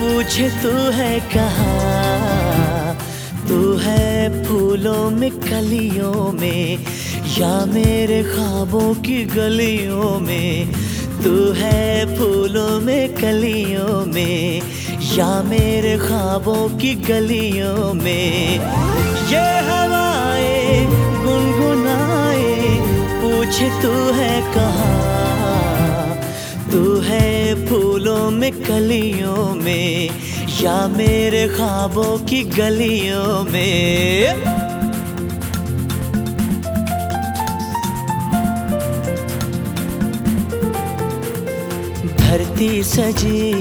पूछे तू है कहा? तू है फूलों में, कलियों में, या मेरे ख्वाबों की गलियों में? तू है फूलों में, कलियों में, या मेरे ख्वाबों की गलियों में? ये हवाएँ गुनगुनाए, पूछे तू है कहाँ? तू है फूलों में, कलियों में, या मेरे ख्वाबों की गलियों में। धरती सजी,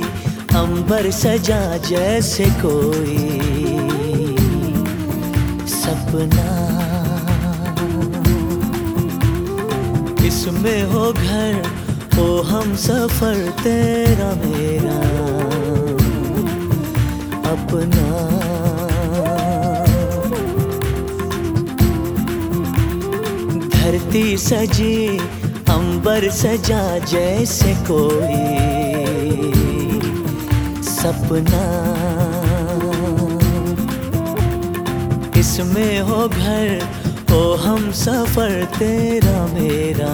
अंबर सजा जैसे कोई सपना। इसमें हो घर हो हम सफ़र तेरा मेरा अपना। धरती सजी, अंबर सजा जैसे कोई सपना। इसमें हो घर, हो हम सफ़र तेरा मेरा।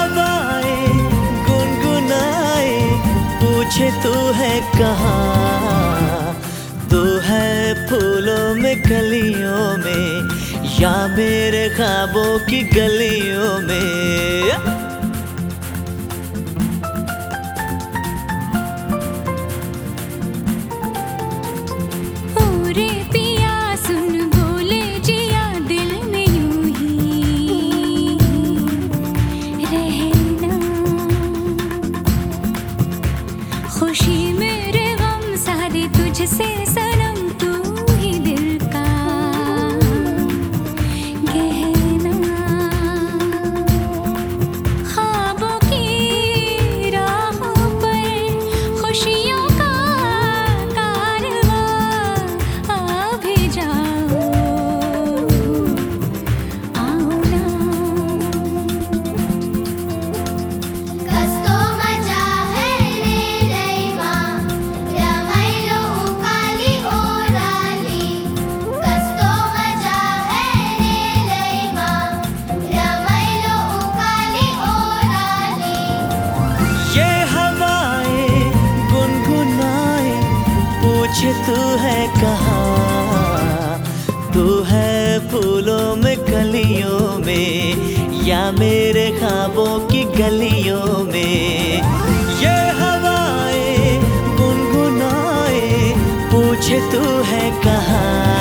पूछे तू है कहाँ? तू है फूलों में, गलियों में, या मेरे खाबों की गलियों में? खुशी मेरे गम सारे तुझसे तू है कहाँ? तू है फूलों में, कलियों में, या मेरे ख्वाबों की गलियों में? ये हवाएँ, गुनगुनाए, पूछे तू है कहाँ?